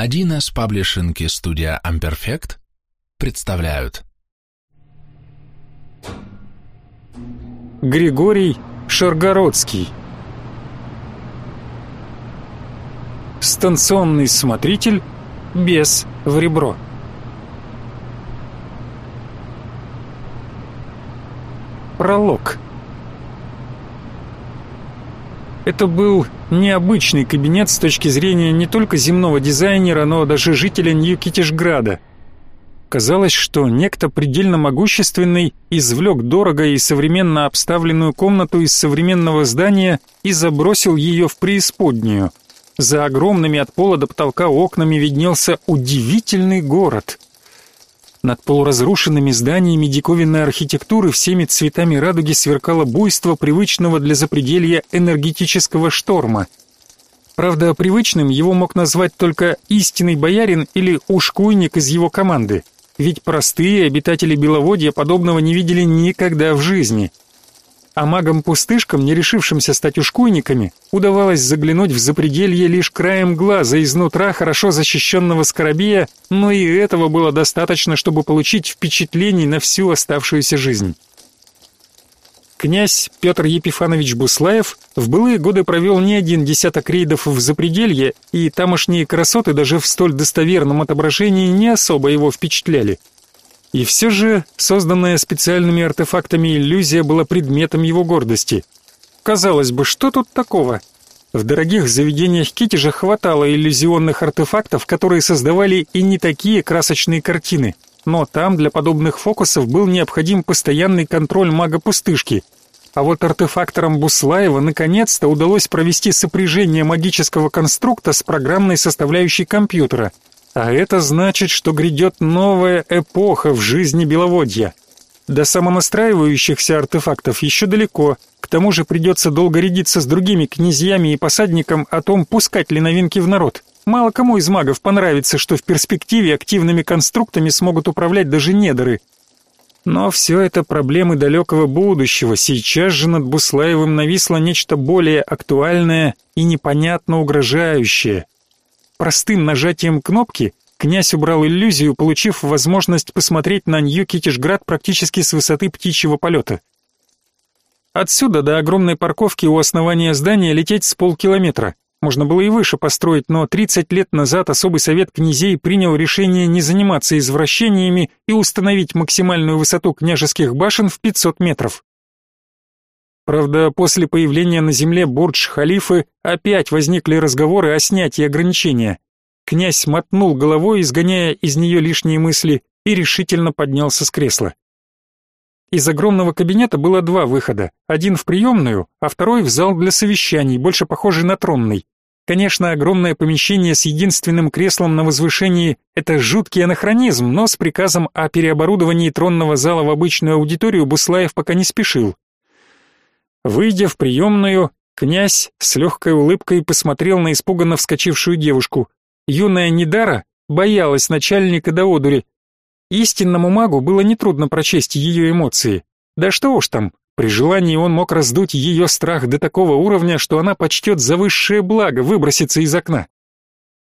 1С паблишинг и студия Amperfect представляют. Григорий Шаргородский. Станционный смотритель без в ребро. Пролог Это был необычный кабинет с точки зрения не только земного дизайнера, но даже жителя Нью-Китишграда. Казалось, что некто предельно могущественный извлек дорого и современно обставленную комнату из современного здания и забросил ее в преисподнюю. За огромными от пола до потолка окнами виднелся удивительный город. Над полуразрушенными зданиями диковинной архитектуры всеми цветами радуги сверкало буйство привычного для запределья энергетического шторма. Правда, привычным его мог назвать только истинный боярин или ушкуйник из его команды, ведь простые обитатели Беловодья подобного не видели никогда в жизни – а магам-пустышкам, не решившимся стать ушкуйниками, удавалось заглянуть в запределье лишь краем глаза изнутра хорошо защищенного скоробея, но и этого было достаточно, чтобы получить впечатлений на всю оставшуюся жизнь. Князь Петр Епифанович Буслаев в былые годы провел не один десяток рейдов в запределье, и тамошние красоты даже в столь достоверном отображении не особо его впечатляли – и все же созданная специальными артефактами иллюзия была предметом его гордости. Казалось бы, что тут такого? В дорогих заведениях Китежа хватало иллюзионных артефактов, которые создавали и не такие красочные картины. Но там для подобных фокусов был необходим постоянный контроль мага-пустышки. А вот артефакторам Буслаева наконец-то удалось провести сопряжение магического конструкта с программной составляющей компьютера – а это значит, что грядет новая эпоха в жизни Беловодья. До самонастраивающихся артефактов еще далеко, к тому же придется долго рядиться с другими князьями и посадником о том, пускать ли новинки в народ. Мало кому из магов понравится, что в перспективе активными конструктами смогут управлять даже недоры. Но все это проблемы далекого будущего. Сейчас же над Буслаевым нависло нечто более актуальное и непонятно угрожающее – Простым нажатием кнопки князь убрал иллюзию, получив возможность посмотреть на Нью-Китишград практически с высоты птичьего полета. Отсюда до огромной парковки у основания здания лететь с полкилометра. Можно было и выше построить, но 30 лет назад особый совет князей принял решение не заниматься извращениями и установить максимальную высоту княжеских башен в 500 метров. Правда, после появления на земле Бурдж-Халифы опять возникли разговоры о снятии ограничения. Князь мотнул головой, изгоняя из нее лишние мысли, и решительно поднялся с кресла. Из огромного кабинета было два выхода. Один в приемную, а второй в зал для совещаний, больше похожий на тронный. Конечно, огромное помещение с единственным креслом на возвышении – это жуткий анахронизм, но с приказом о переоборудовании тронного зала в обычную аудиторию Буслаев пока не спешил. Выйдя в приемную, князь с легкой улыбкой посмотрел на испуганно вскочившую девушку. Юная Нидара боялась начальника до одури. Истинному магу было нетрудно прочесть ее эмоции. Да что уж там, при желании он мог раздуть ее страх до такого уровня, что она почтет за высшее благо выброситься из окна.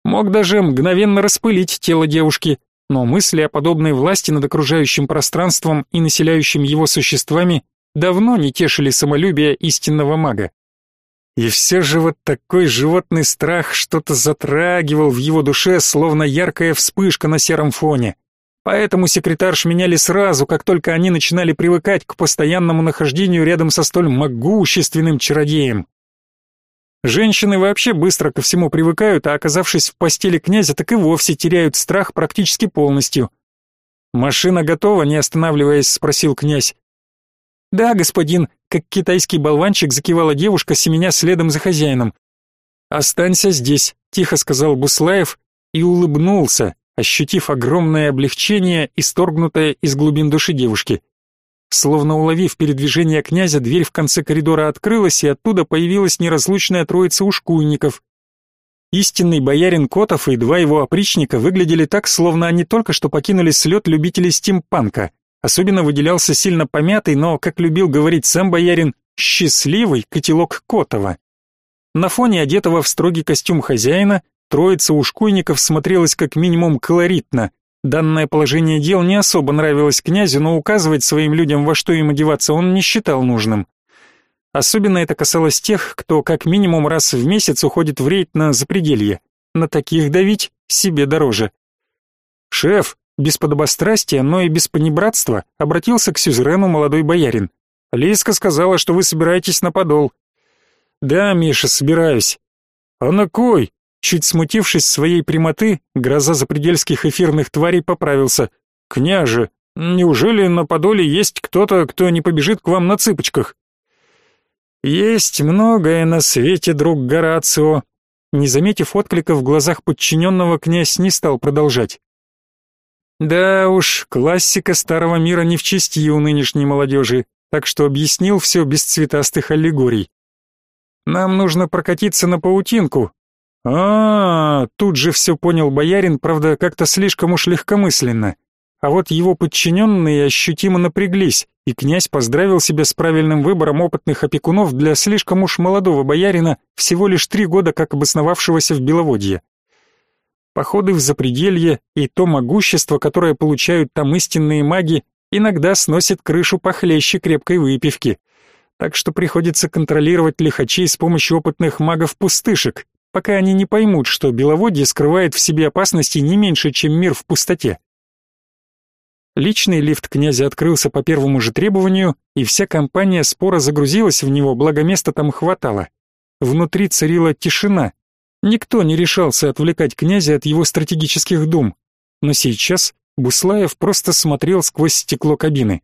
Мог даже мгновенно распылить тело девушки, но мысли о подобной власти над окружающим пространством и населяющим его существами давно не тешили самолюбие истинного мага. И все же вот такой животный страх что-то затрагивал в его душе, словно яркая вспышка на сером фоне. Поэтому секретарш меняли сразу, как только они начинали привыкать к постоянному нахождению рядом со столь могущественным чародеем. Женщины вообще быстро ко всему привыкают, а оказавшись в постели князя, так и вовсе теряют страх практически полностью. «Машина готова?» — не останавливаясь, спросил князь. «Да, господин», — как китайский болванчик закивала девушка, семеня следом за хозяином. «Останься здесь», — тихо сказал Буслаев и улыбнулся, ощутив огромное облегчение, исторгнутое из глубин души девушки. Словно уловив передвижение князя, дверь в конце коридора открылась, и оттуда появилась неразлучная троица ушкуйников. Истинный боярин Котов и два его опричника выглядели так, словно они только что покинули слет любителей стимпанка. Особенно выделялся сильно помятый, но, как любил говорить сам боярин, счастливый котелок Котова. На фоне одетого в строгий костюм хозяина троица ушкуйников смотрелась как минимум колоритно. Данное положение дел не особо нравилось князю, но указывать своим людям, во что им одеваться, он не считал нужным. Особенно это касалось тех, кто как минимум раз в месяц уходит в рейд на запределье. На таких давить себе дороже. «Шеф», без подобострастия, но и без понебратства, обратился к сюзерену молодой боярин. «Лиска сказала, что вы собираетесь на подол». «Да, Миша, собираюсь». «А на кой?» Чуть смутившись своей прямоты, гроза запредельских эфирных тварей поправился. «Княже, неужели на подоле есть кто-то, кто не побежит к вам на цыпочках?» «Есть многое на свете, друг Горацио». Не заметив отклика в глазах подчиненного, князь не стал продолжать. Да уж, классика старого мира не в чести у нынешней молодежи, так что объяснил все без цветастых аллегорий. Нам нужно прокатиться на паутинку. А, -а, -а тут же все понял боярин, правда, как-то слишком уж легкомысленно. А вот его подчиненные ощутимо напряглись, и князь поздравил себя с правильным выбором опытных опекунов для слишком уж молодого боярина, всего лишь три года как обосновавшегося в Беловодье. Походы в запределье и то могущество, которое получают там истинные маги, иногда сносит крышу похлеще крепкой выпивки. Так что приходится контролировать лихачей с помощью опытных магов-пустышек, пока они не поймут, что Беловодье скрывает в себе опасности не меньше, чем мир в пустоте. Личный лифт князя открылся по первому же требованию, и вся компания спора загрузилась в него, благо места там хватало. Внутри царила тишина, Никто не решался отвлекать князя от его стратегических дум, но сейчас Буслаев просто смотрел сквозь стекло кабины.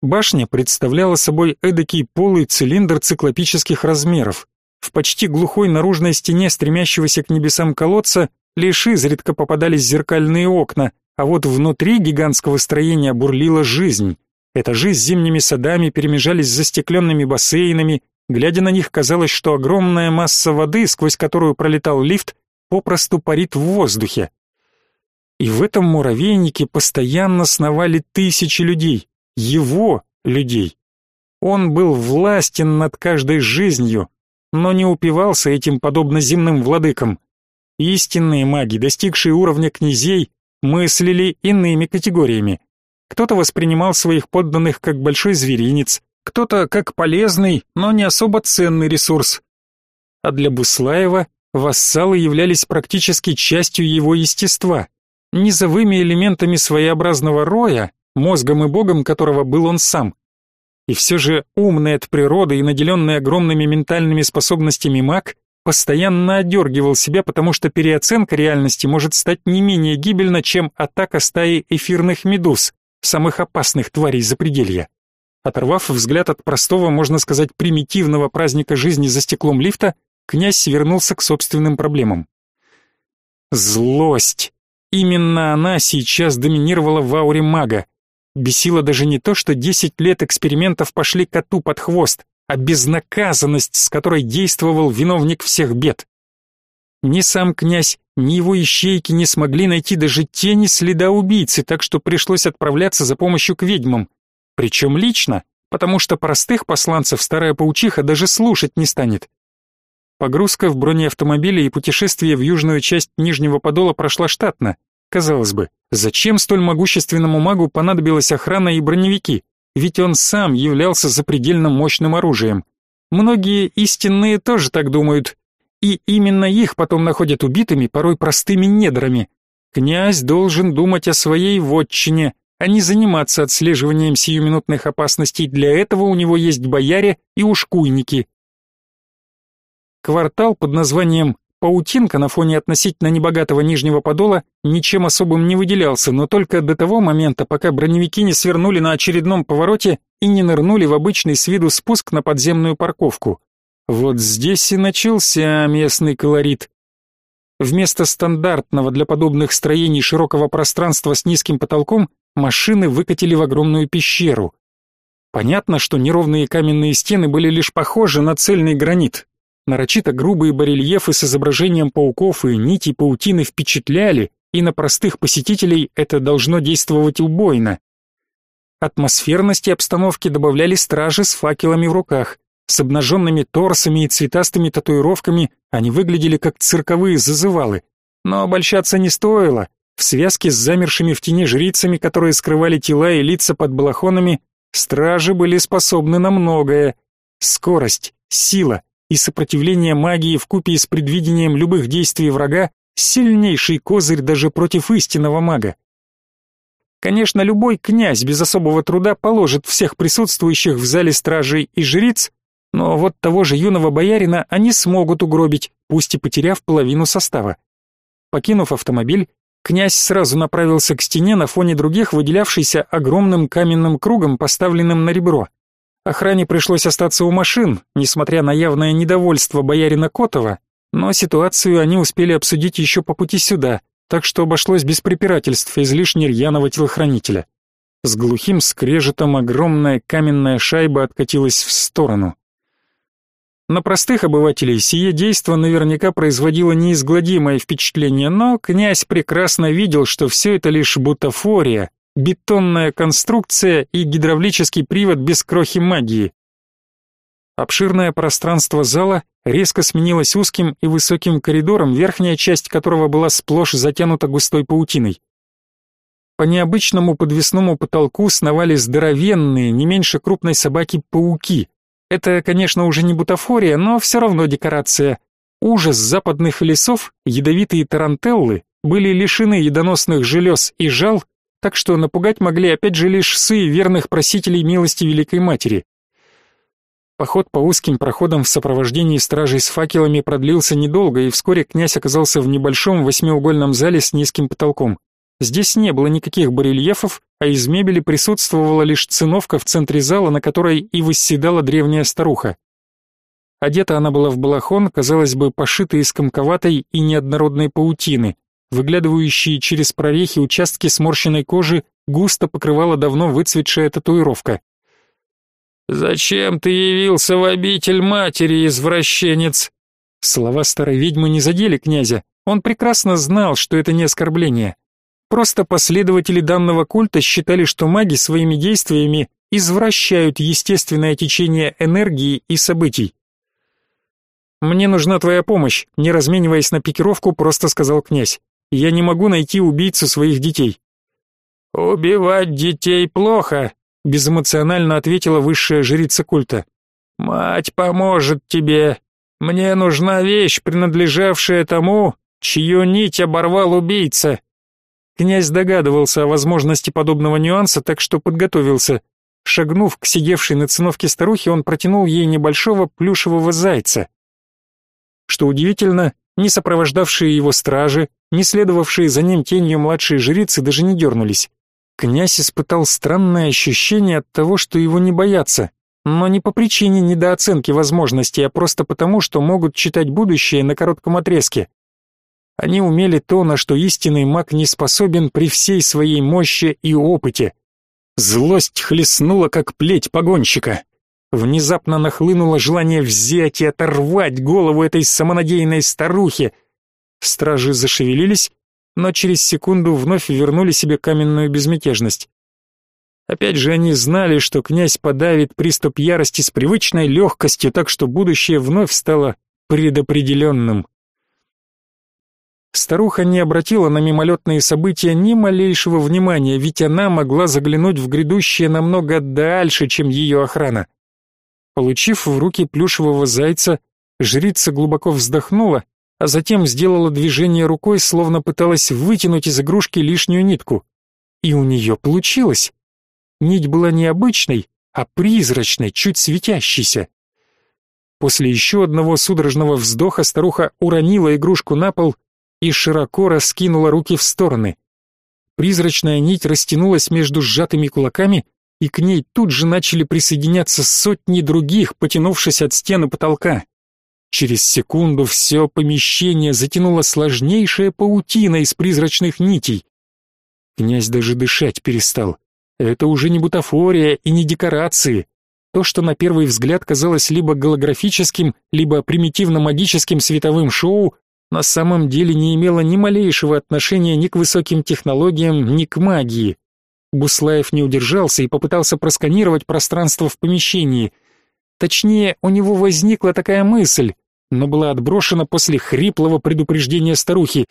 Башня представляла собой эдакий полый цилиндр циклопических размеров. В почти глухой наружной стене стремящегося к небесам колодца лишь изредка попадались зеркальные окна, а вот внутри гигантского строения бурлила жизнь. Этажи с зимними садами перемежались с застекленными бассейнами, Глядя на них, казалось, что огромная масса воды, сквозь которую пролетал лифт, попросту парит в воздухе. И в этом муравейнике постоянно сновали тысячи людей, его людей. Он был властен над каждой жизнью, но не упивался этим подобно земным владыкам. Истинные маги, достигшие уровня князей, мыслили иными категориями. Кто-то воспринимал своих подданных как большой зверинец, кто-то как полезный, но не особо ценный ресурс. А для Буслаева вассалы являлись практически частью его естества, низовыми элементами своеобразного роя, мозгом и богом которого был он сам. И все же умный от природы и наделенный огромными ментальными способностями маг постоянно одергивал себя, потому что переоценка реальности может стать не менее гибельна, чем атака стаи эфирных медуз, самых опасных тварей запределья. Оторвав взгляд от простого, можно сказать, примитивного праздника жизни за стеклом лифта, князь вернулся к собственным проблемам. Злость. Именно она сейчас доминировала в ауре мага. Бесило даже не то, что десять лет экспериментов пошли коту под хвост, а безнаказанность, с которой действовал виновник всех бед. Ни сам князь, ни его ищейки не смогли найти даже тени следа убийцы, так что пришлось отправляться за помощью к ведьмам. Причем лично, потому что простых посланцев старая паучиха даже слушать не станет. Погрузка в бронеавтомобиле и путешествие в южную часть Нижнего Подола прошла штатно. Казалось бы, зачем столь могущественному магу понадобилась охрана и броневики? Ведь он сам являлся запредельно мощным оружием. Многие истинные тоже так думают, и именно их потом находят убитыми, порой простыми недрами. Князь должен думать о своей вотчине, а не заниматься отслеживанием сиюминутных опасностей. Для этого у него есть бояре и ушкуйники. Квартал под названием Паутинка на фоне относительно небогатого Нижнего Подола ничем особым не выделялся, но только до того момента, пока броневики не свернули на очередном повороте и не нырнули в обычный с виду спуск на подземную парковку. Вот здесь и начался местный колорит. Вместо стандартного для подобных строений широкого пространства с низким потолком машины выкатили в огромную пещеру. Понятно, что неровные каменные стены были лишь похожи на цельный гранит. Нарочито грубые барельефы с изображением пауков и нитей паутины впечатляли, и на простых посетителей это должно действовать убойно. Атмосферности обстановки добавляли стражи с факелами в руках. С обнаженными торсами и цветастыми татуировками они выглядели как цирковые зазывалы. Но обольщаться не стоило. В связке с замершими в тени жрицами, которые скрывали тела и лица под балахонами, стражи были способны на многое. Скорость, сила и сопротивление магии вкупе с предвидением любых действий врага — сильнейший козырь даже против истинного мага. Конечно, любой князь без особого труда положит всех присутствующих в зале стражей и жриц, но вот того же юного боярина они смогут угробить, пусть и потеряв половину состава. Покинув автомобиль, князь сразу направился к стене на фоне других, выделявшейся огромным каменным кругом, поставленным на ребро. Охране пришлось остаться у машин, несмотря на явное недовольство боярина Котова, но ситуацию они успели обсудить еще по пути сюда, так что обошлось без препирательств излишне рьяного телохранителя. С глухим скрежетом огромная каменная шайба откатилась в сторону. На простых обывателей сие действо наверняка производило неизгладимое впечатление, но князь прекрасно видел, что все это лишь бутафория, бетонная конструкция и гидравлический привод без крохи магии. Обширное пространство зала резко сменилось узким и высоким коридором, верхняя часть которого была сплошь затянута густой паутиной. По необычному подвесному потолку сновали здоровенные, не меньше крупной собаки, пауки. Это, конечно, уже не бутафория, но все равно декорация. Ужас западных лесов, ядовитые тарантеллы, были лишены едоносных желез и жал, так что напугать могли опять же лишь верных просителей милости Великой Матери. Поход по узким проходам в сопровождении стражей с факелами продлился недолго, и вскоре князь оказался в небольшом восьмиугольном зале с низким потолком. Здесь не было никаких барельефов, а из мебели присутствовала лишь циновка в центре зала, на которой и восседала древняя старуха. Одета она была в балахон, казалось бы, пошитый из комковатой и неоднородной паутины. Выглядывающие через прорехи участки сморщенной кожи густо покрывала давно выцветшая татуировка. «Зачем ты явился в обитель матери, извращенец?» Слова старой ведьмы не задели князя. Он прекрасно знал, что это не оскорбление. Просто последователи данного культа считали, что маги своими действиями извращают естественное течение энергии и событий. «Мне нужна твоя помощь», — не размениваясь на пикировку, просто сказал князь. «Я не могу найти убийцу своих детей». «Убивать детей плохо», безэмоционально ответила высшая жрица культа. Мать поможет тебе. Мне нужна вещь, принадлежавшая тому, чью нить оборвал убийца. Князь догадывался о возможности подобного нюанса, так что подготовился. Шагнув к сидевшей на циновке старухе, он протянул ей небольшого плюшевого зайца. Что удивительно, ни сопровождавшие его стражи, ни следовавшие за ним тенью младшие жрицы даже не дернулись. Князь испытал странное ощущение от того, что его не боятся, но не по причине недооценки возможностей, а просто потому, что могут читать будущее на коротком отрезке. Они умели то, на что истинный маг не способен при всей своей мощи и опыте. Злость хлестнула, как плеть погонщика. Внезапно нахлынуло желание взять и оторвать голову этой самонадеянной старухи. Стражи зашевелились, но через секунду вновь вернули себе каменную безмятежность. Опять же они знали, что князь подавит приступ ярости с привычной легкостью, так что будущее вновь стало предопределенным. Старуха не обратила на мимолетные события ни малейшего внимания, ведь она могла заглянуть в грядущее намного дальше, чем ее охрана. Получив в руки плюшевого зайца, жрица глубоко вздохнула а затем сделала движение рукой, словно пыталась вытянуть из игрушки лишнюю нитку. И у нее получилось. Нить была не обычной, а призрачной, чуть светящейся. После еще одного судорожного вздоха старуха уронила игрушку на пол и широко раскинула руки в стороны. Призрачная нить растянулась между сжатыми кулаками, и к ней тут же начали присоединяться сотни других, потянувшись от стены потолка. Через секунду все помещение затянуло сложнейшая паутина из призрачных нитей. Князь даже дышать перестал. Это уже не бутафория и не декорации. То, что на первый взгляд казалось либо голографическим, либо примитивно-магическим световым шоу, на самом деле не имело ни малейшего отношения ни к высоким технологиям, ни к магии. Буслаев не удержался и попытался просканировать пространство в помещении — Точнее, у него возникла такая мысль, но была отброшена после хриплого предупреждения старухи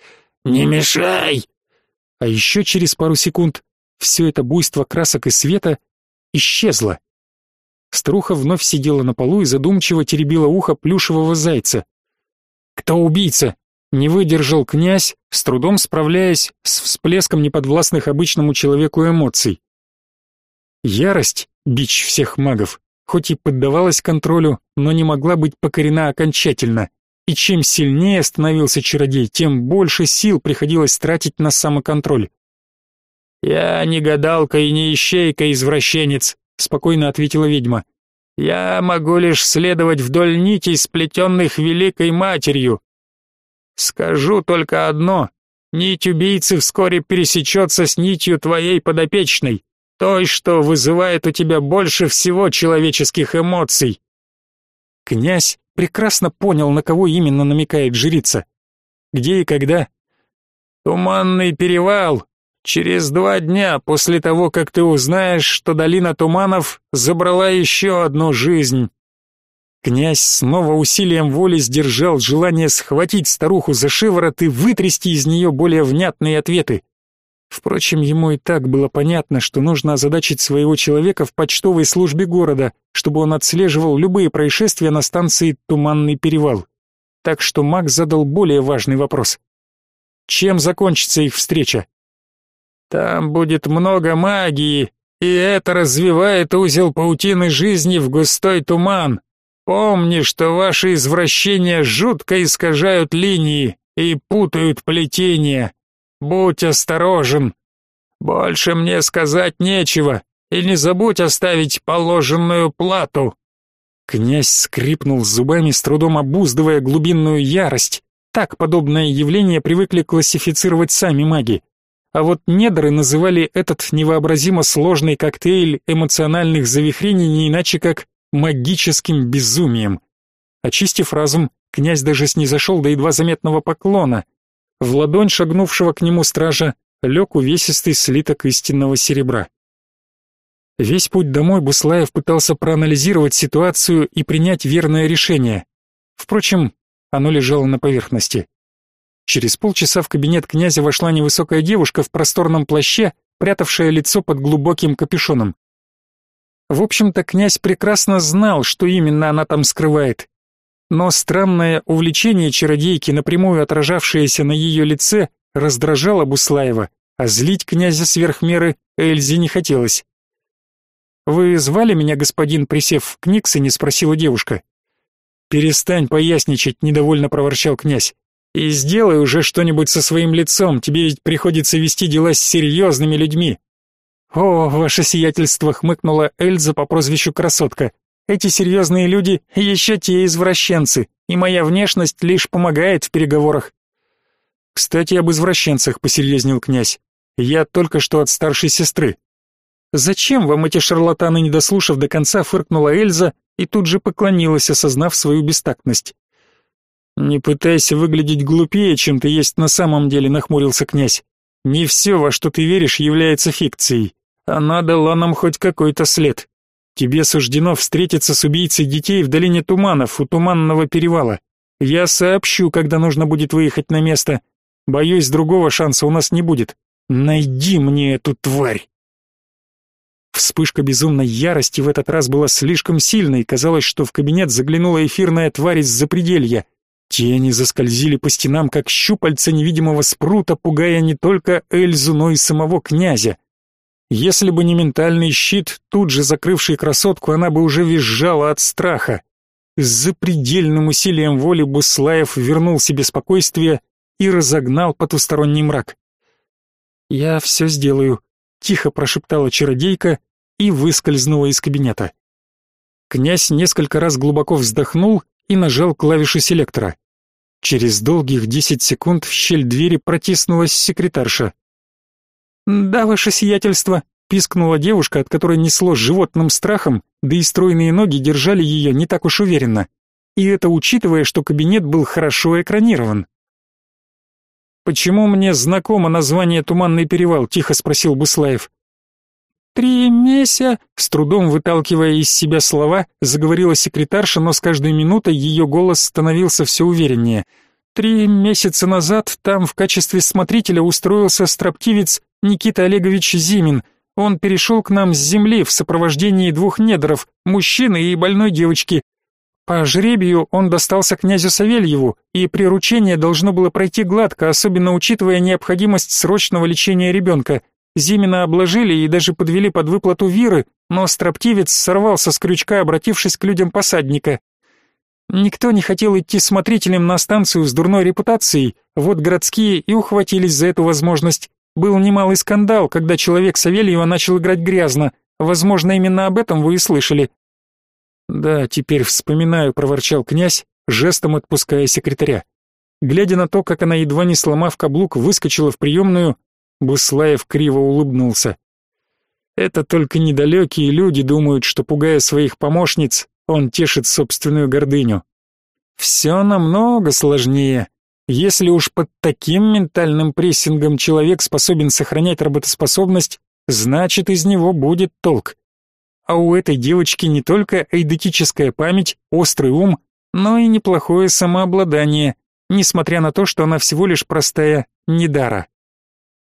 «Не мешай!». А еще через пару секунд все это буйство красок и света исчезло. Старуха вновь сидела на полу и задумчиво теребила ухо плюшевого зайца. «Кто убийца?» Не выдержал князь, с трудом справляясь с всплеском неподвластных обычному человеку эмоций. Ярость — бич всех магов, хоть и поддавалась контролю, но не могла быть покорена окончательно. И чем сильнее становился чародей, тем больше сил приходилось тратить на самоконтроль. «Я не гадалка и не ищейка, извращенец», — спокойно ответила ведьма. «Я могу лишь следовать вдоль нитей, сплетенных Великой Матерью. Скажу только одно. Нить убийцы вскоре пересечется с нитью твоей подопечной, той, что вызывает у тебя больше всего человеческих эмоций». Князь прекрасно понял, на кого именно намекает жрица. Где и когда? «Туманный перевал», Через два дня после того, как ты узнаешь, что долина туманов забрала еще одну жизнь. Князь снова усилием воли сдержал желание схватить старуху за шиворот и вытрясти из нее более внятные ответы. Впрочем, ему и так было понятно, что нужно озадачить своего человека в почтовой службе города, чтобы он отслеживал любые происшествия на станции Туманный перевал. Так что Мак задал более важный вопрос. Чем закончится их встреча? Там будет много магии, и это развивает узел паутины жизни в густой туман. Помни, что ваши извращения жутко искажают линии и путают плетения. Будь осторожен. Больше мне сказать нечего, и не забудь оставить положенную плату. Князь скрипнул зубами, с трудом обуздывая глубинную ярость. Так подобное явление привыкли классифицировать сами маги. А вот недры называли этот невообразимо сложный коктейль эмоциональных завихрений не иначе как магическим безумием. Очистив разум, князь даже снизошел до едва заметного поклона. В ладонь шагнувшего к нему стража лег увесистый слиток истинного серебра. Весь путь домой Буслаев пытался проанализировать ситуацию и принять верное решение. Впрочем, оно лежало на поверхности. Через полчаса в кабинет князя вошла невысокая девушка в просторном плаще, прятавшая лицо под глубоким капюшоном. В общем-то, князь прекрасно знал, что именно она там скрывает. Но странное увлечение чародейки, напрямую отражавшееся на ее лице, раздражало Буслаева, а злить князя сверх меры Эльзе не хотелось. «Вы звали меня, господин, присев в Книксоне?» — спросила девушка. «Перестань поясничать», — недовольно проворчал князь. И сделай уже что-нибудь со своим лицом, тебе ведь приходится вести дела с серьезными людьми. О, ваше сиятельство, хмыкнула Эльза по прозвищу Красотка. Эти серьезные люди еще те извращенцы, и моя внешность лишь помогает в переговорах. Кстати, об извращенцах посерьезнел князь. Я только что от старшей сестры. Зачем вам эти шарлатаны, не дослушав до конца, фыркнула Эльза и тут же поклонилась, осознав свою бестактность. «Не пытайся выглядеть глупее, чем ты есть на самом деле», — нахмурился князь. «Не все, во что ты веришь, является фикцией. Она дала нам хоть какой-то след. Тебе суждено встретиться с убийцей детей в долине туманов, у туманного перевала. Я сообщу, когда нужно будет выехать на место. Боюсь, другого шанса у нас не будет. Найди мне эту тварь!» Вспышка безумной ярости в этот раз была слишком сильной, казалось, что в кабинет заглянула эфирная тварь из запределья — Тени заскользили по стенам, как щупальца невидимого спрута, пугая не только Эльзу, но и самого князя. Если бы не ментальный щит, тут же закрывший красотку, она бы уже визжала от страха. С запредельным усилием воли Буслаев вернул себе спокойствие и разогнал потусторонний мрак. «Я все сделаю», — тихо прошептала чародейка и выскользнула из кабинета. Князь несколько раз глубоко вздохнул и нажал клавишу селектора. Через долгих десять секунд в щель двери протиснулась секретарша. «Да, ваше сиятельство», — пискнула девушка, от которой несло животным страхом, да и стройные ноги держали ее не так уж уверенно. И это учитывая, что кабинет был хорошо экранирован. «Почему мне знакомо название «Туманный перевал»?» — тихо спросил Буслаев. «Три меся...» — с трудом выталкивая из себя слова, заговорила секретарша, но с каждой минутой ее голос становился все увереннее. «Три месяца назад там в качестве смотрителя устроился строптивец Никита Олегович Зимин. Он перешел к нам с земли в сопровождении двух недоров, мужчины и больной девочки. По жребию он достался князю Савельеву, и приручение должно было пройти гладко, особенно учитывая необходимость срочного лечения ребенка. Зимина обложили и даже подвели под выплату виры, но строптивец сорвался с крючка, обратившись к людям посадника. Никто не хотел идти смотрителем на станцию с дурной репутацией, вот городские и ухватились за эту возможность. Был немалый скандал, когда человек Савельева начал играть грязно. Возможно, именно об этом вы и слышали. Да, теперь вспоминаю, проворчал князь, жестом отпуская секретаря. Глядя на то, как она едва не сломав каблук выскочила в приемную, Буслаев криво улыбнулся. Это только недалекие люди думают, что пугая своих помощниц, он тешит собственную гордыню. Все намного сложнее. Если уж под таким ментальным прессингом человек способен сохранять работоспособность, значит из него будет толк. А у этой девочки не только эйдетическая память, острый ум, но и неплохое самообладание, несмотря на то, что она всего лишь простая недара.